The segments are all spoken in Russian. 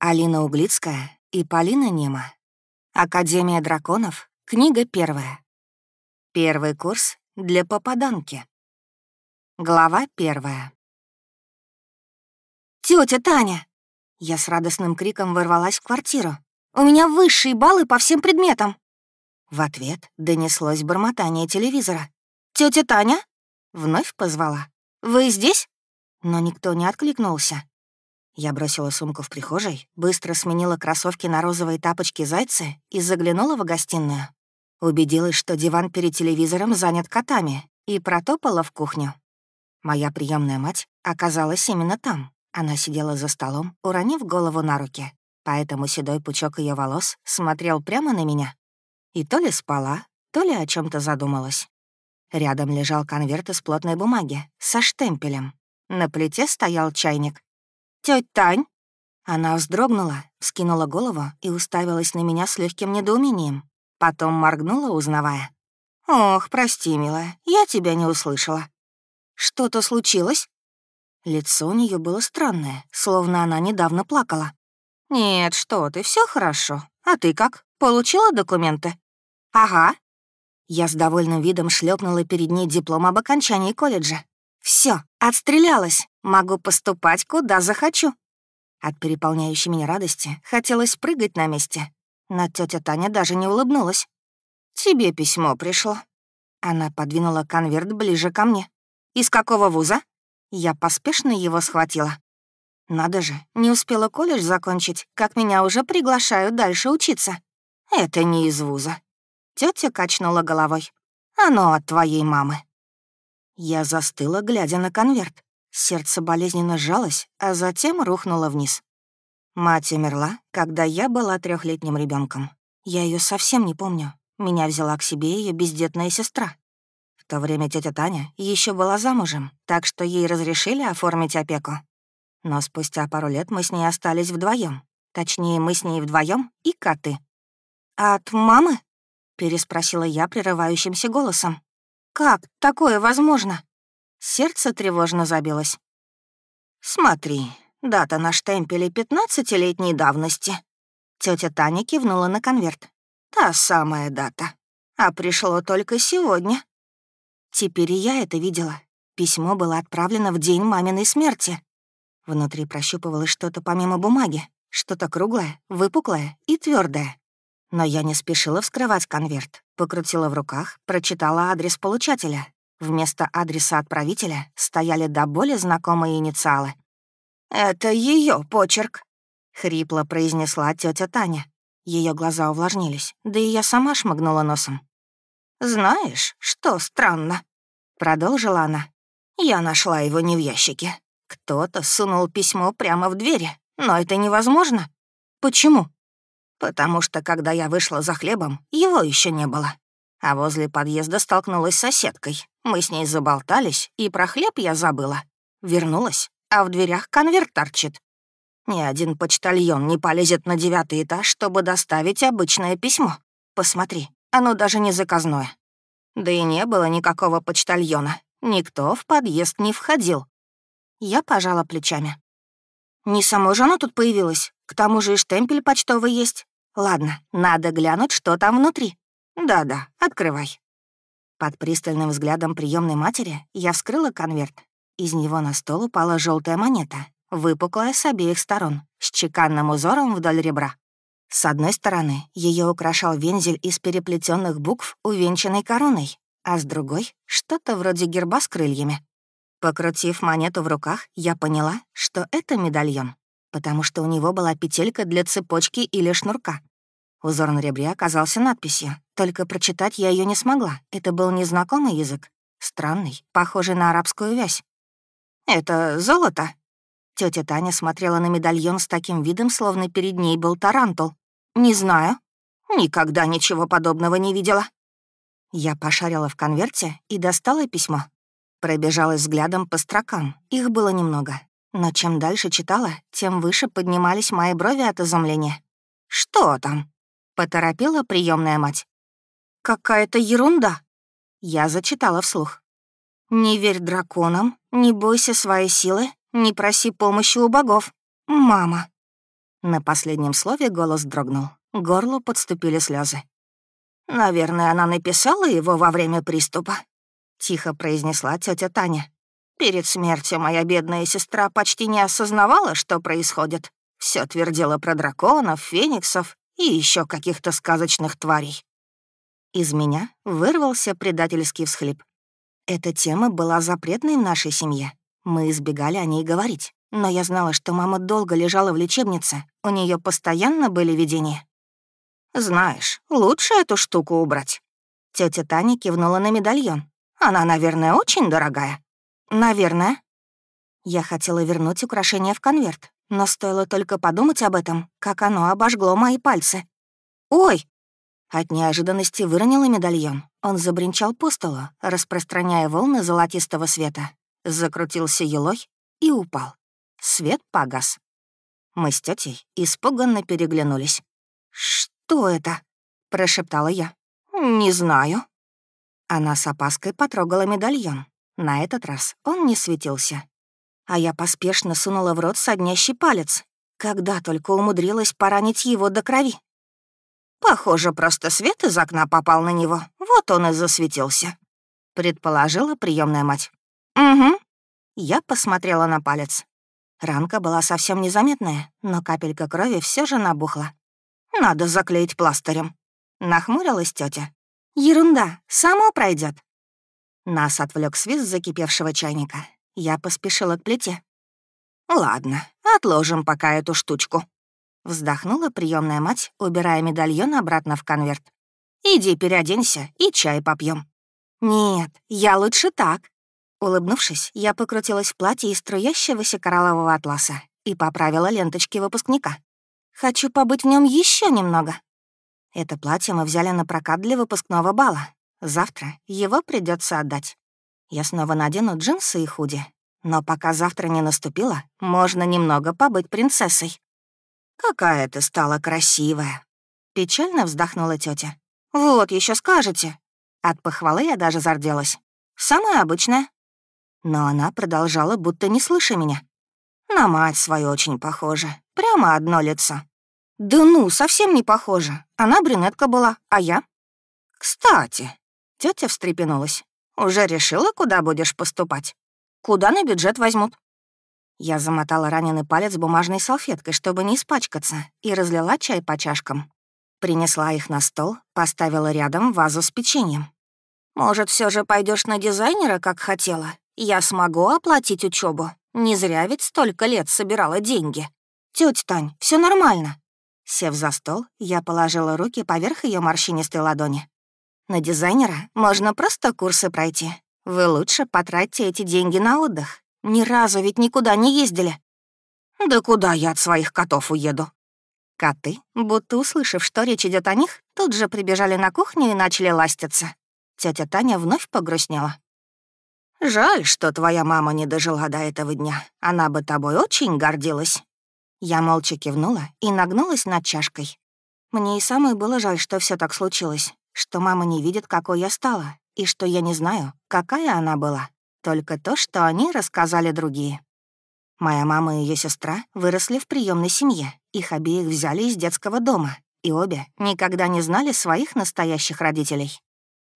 Алина Углицкая и Полина Нема. Академия драконов. Книга первая. Первый курс для попаданки. Глава первая. Тетя Таня!» Я с радостным криком ворвалась в квартиру. «У меня высшие баллы по всем предметам!» В ответ донеслось бормотание телевизора. Тетя Таня?» Вновь позвала. «Вы здесь?» Но никто не откликнулся. Я бросила сумку в прихожей, быстро сменила кроссовки на розовые тапочки зайцы и заглянула в гостиную. Убедилась, что диван перед телевизором занят котами, и протопала в кухню. Моя приемная мать оказалась именно там. Она сидела за столом, уронив голову на руки, поэтому седой пучок ее волос смотрел прямо на меня. И то ли спала, то ли о чем то задумалась. Рядом лежал конверт из плотной бумаги со штемпелем. На плите стоял чайник. «Тётя Тань!» Она вздрогнула, скинула голову и уставилась на меня с легким недоумением. Потом моргнула, узнавая. «Ох, прости, милая, я тебя не услышала». «Что-то случилось?» Лицо у нее было странное, словно она недавно плакала. «Нет, что ты, все хорошо. А ты как, получила документы?» «Ага». Я с довольным видом шлепнула перед ней диплом об окончании колледжа. Все, отстрелялась. Могу поступать, куда захочу». От переполняющей меня радости хотелось прыгать на месте. Но тетя Таня даже не улыбнулась. «Тебе письмо пришло». Она подвинула конверт ближе ко мне. «Из какого вуза?» Я поспешно его схватила. Надо же, не успела колледж закончить, как меня уже приглашают дальше учиться. Это не из вуза. Тетя качнула головой. Оно от твоей мамы. Я застыла, глядя на конверт. Сердце болезненно сжалось, а затем рухнуло вниз. Мать умерла, когда я была трехлетним ребенком. Я ее совсем не помню. Меня взяла к себе ее бездетная сестра. В то время тетя Таня еще была замужем, так что ей разрешили оформить опеку. Но спустя пару лет мы с ней остались вдвоем. Точнее, мы с ней вдвоем и коты. «От мамы?» — переспросила я прерывающимся голосом. Как такое возможно? Сердце тревожно забилось. Смотри, дата на штемпеле пятнадцатилетней давности. Тетя Таня кивнула на конверт. Та самая дата. А пришло только сегодня. Теперь и я это видела. Письмо было отправлено в день маминой смерти. Внутри прощупывалось что-то помимо бумаги, что-то круглое, выпуклое и твердое. Но я не спешила вскрывать конверт. Покрутила в руках, прочитала адрес получателя. Вместо адреса отправителя стояли до боли знакомые инициалы. «Это ее почерк», — хрипло произнесла тетя Таня. Ее глаза увлажнились, да и я сама шмыгнула носом. «Знаешь, что странно?» — продолжила она. «Я нашла его не в ящике. Кто-то сунул письмо прямо в двери, но это невозможно. Почему?» Потому что, когда я вышла за хлебом, его еще не было. А возле подъезда столкнулась с соседкой. Мы с ней заболтались, и про хлеб я забыла. Вернулась, а в дверях конверт торчит. Ни один почтальон не полезет на девятый этаж, чтобы доставить обычное письмо. Посмотри, оно даже не заказное. Да и не было никакого почтальона. Никто в подъезд не входил. Я пожала плечами. Не само же оно тут появилось. К тому же и штемпель почтовый есть. Ладно, надо глянуть, что там внутри. Да-да, открывай. Под пристальным взглядом приемной матери я вскрыла конверт. Из него на стол упала желтая монета, выпуклая с обеих сторон, с чеканным узором вдоль ребра. С одной стороны ее украшал вензель из переплетенных букв, увенчанный короной, а с другой — что-то вроде герба с крыльями. Покрутив монету в руках, я поняла, что это медальон, потому что у него была петелька для цепочки или шнурка. Узор на ребре оказался надписью, только прочитать я ее не смогла. Это был незнакомый язык, странный, похожий на арабскую вязь. «Это золото?» Тетя Таня смотрела на медальон с таким видом, словно перед ней был тарантул. «Не знаю. Никогда ничего подобного не видела». Я пошарила в конверте и достала письмо. Пробежалась взглядом по строкам, их было немного. Но чем дальше читала, тем выше поднимались мои брови от изумления. «Что там?» Поторопила приемная мать. «Какая-то ерунда!» Я зачитала вслух. «Не верь драконам, не бойся своей силы, не проси помощи у богов. Мама!» На последнем слове голос дрогнул. К горлу подступили слезы. «Наверное, она написала его во время приступа», — тихо произнесла тетя Таня. «Перед смертью моя бедная сестра почти не осознавала, что происходит. Все твердила про драконов, фениксов и еще каких-то сказочных тварей». Из меня вырвался предательский всхлип. Эта тема была запретной в нашей семье. Мы избегали о ней говорить. Но я знала, что мама долго лежала в лечебнице, у нее постоянно были видения. «Знаешь, лучше эту штуку убрать». Тетя Таня кивнула на медальон. «Она, наверное, очень дорогая». «Наверное». Я хотела вернуть украшение в конверт, но стоило только подумать об этом, как оно обожгло мои пальцы. «Ой!» От неожиданности выронила медальон. Он забринчал по столу, распространяя волны золотистого света. Закрутился елой и упал. Свет погас. Мы с тетей испуганно переглянулись. «Что это?» — прошептала я. «Не знаю». Она с опаской потрогала медальон. На этот раз он не светился. А я поспешно сунула в рот соднящий палец, когда только умудрилась поранить его до крови. «Похоже, просто свет из окна попал на него, вот он и засветился», — предположила приемная мать. «Угу». Я посмотрела на палец. Ранка была совсем незаметная, но капелька крови все же набухла. «Надо заклеить пластырем», — нахмурилась тетя. «Ерунда, само пройдет. Нас отвлек свист закипевшего чайника. Я поспешила к плите. «Ладно, отложим пока эту штучку», — вздохнула приемная мать, убирая медальон обратно в конверт. «Иди переоденься и чай попьем. «Нет, я лучше так», Улыбнувшись, я покрутилась в платье из струящегося кораллового атласа и поправила ленточки выпускника. «Хочу побыть в нем еще немного». Это платье мы взяли на прокат для выпускного бала. Завтра его придется отдать. Я снова надену джинсы и худи. Но пока завтра не наступило, можно немного побыть принцессой. «Какая ты стала красивая!» Печально вздохнула тетя. «Вот еще скажете!» От похвалы я даже зарделась. «Самая обычная». Но она продолжала, будто не слыша меня. На мать свою очень похожа. Прямо одно лицо. Да ну, совсем не похоже. Она брюнетка была, а я? Кстати, тетя встрепенулась. Уже решила, куда будешь поступать? Куда на бюджет возьмут? Я замотала раненый палец бумажной салфеткой, чтобы не испачкаться, и разлила чай по чашкам. Принесла их на стол, поставила рядом вазу с печеньем. «Может, все же пойдешь на дизайнера, как хотела? Я смогу оплатить учебу. Не зря ведь столько лет собирала деньги. Тетя Тань, все нормально». Сев за стол, я положила руки поверх ее морщинистой ладони. «На дизайнера можно просто курсы пройти. Вы лучше потратьте эти деньги на отдых. Ни разу ведь никуда не ездили». «Да куда я от своих котов уеду?» Коты, будто услышав, что речь идет о них, тут же прибежали на кухню и начали ластиться. Тетя Таня вновь погрустнела. «Жаль, что твоя мама не дожила до этого дня. Она бы тобой очень гордилась». Я молча кивнула и нагнулась над чашкой. Мне и самой было жаль, что все так случилось, что мама не видит, какой я стала, и что я не знаю, какая она была. Только то, что они рассказали другие. Моя мама и ее сестра выросли в приемной семье. Их обеих взяли из детского дома, и обе никогда не знали своих настоящих родителей.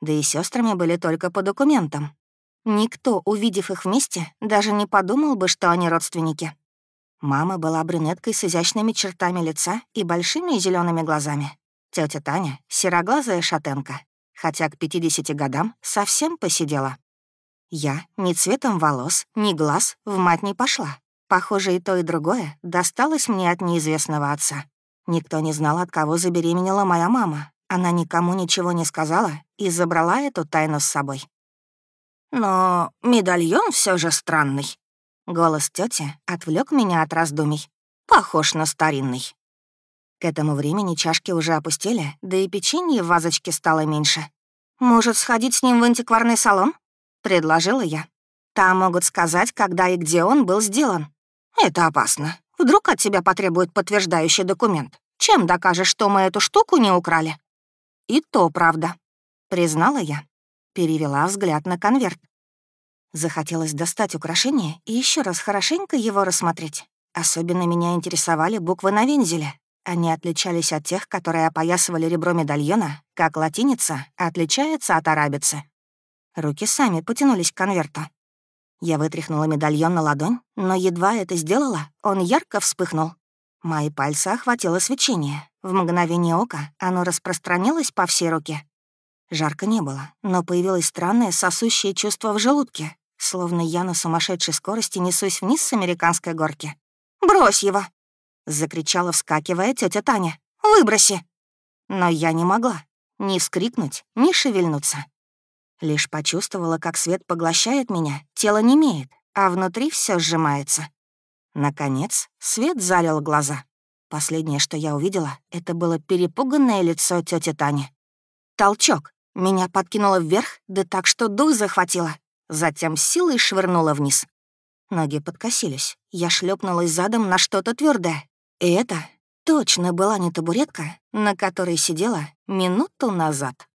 Да и сестрами были только по документам, Никто, увидев их вместе, даже не подумал бы, что они родственники. Мама была брюнеткой с изящными чертами лица и большими зелеными глазами. Тетя Таня — сероглазая шатенка, хотя к 50 годам совсем посидела. Я ни цветом волос, ни глаз в мать не пошла. Похоже, и то, и другое досталось мне от неизвестного отца. Никто не знал, от кого забеременела моя мама. Она никому ничего не сказала и забрала эту тайну с собой. Но медальон все же странный. Голос тети отвлек меня от раздумий. Похож на старинный. К этому времени чашки уже опустили, да и печенье в вазочке стало меньше. «Может, сходить с ним в антикварный салон?» — предложила я. «Там могут сказать, когда и где он был сделан». «Это опасно. Вдруг от тебя потребует подтверждающий документ. Чем докажешь, что мы эту штуку не украли?» «И то правда», — признала я. Перевела взгляд на конверт. Захотелось достать украшение и еще раз хорошенько его рассмотреть. Особенно меня интересовали буквы на вензеле. Они отличались от тех, которые опоясывали ребро медальона, как латиница отличается от арабицы. Руки сами потянулись к конверту. Я вытряхнула медальон на ладонь, но едва это сделала, он ярко вспыхнул. Мои пальцы охватило свечение. В мгновение ока оно распространилось по всей руке. Жарко не было, но появилось странное сосущее чувство в желудке, словно я на сумасшедшей скорости несусь вниз с американской горки. «Брось его!» — закричала, вскакивая тетя Таня. «Выброси!» Но я не могла ни вскрикнуть, ни шевельнуться. Лишь почувствовала, как свет поглощает меня, тело не имеет, а внутри все сжимается. Наконец, свет залил глаза. Последнее, что я увидела, это было перепуганное лицо тети Тани. Толчок. Меня подкинуло вверх, да так, что дух захватило. Затем силой швырнула вниз. Ноги подкосились. Я шлепнулась задом на что-то твердое. И это точно была не табуретка, на которой сидела минуту назад.